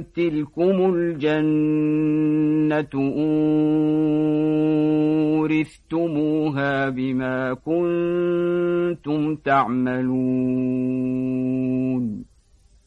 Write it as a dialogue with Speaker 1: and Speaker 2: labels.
Speaker 1: تلكم الجنة أورثتموها بما كنتم تعملون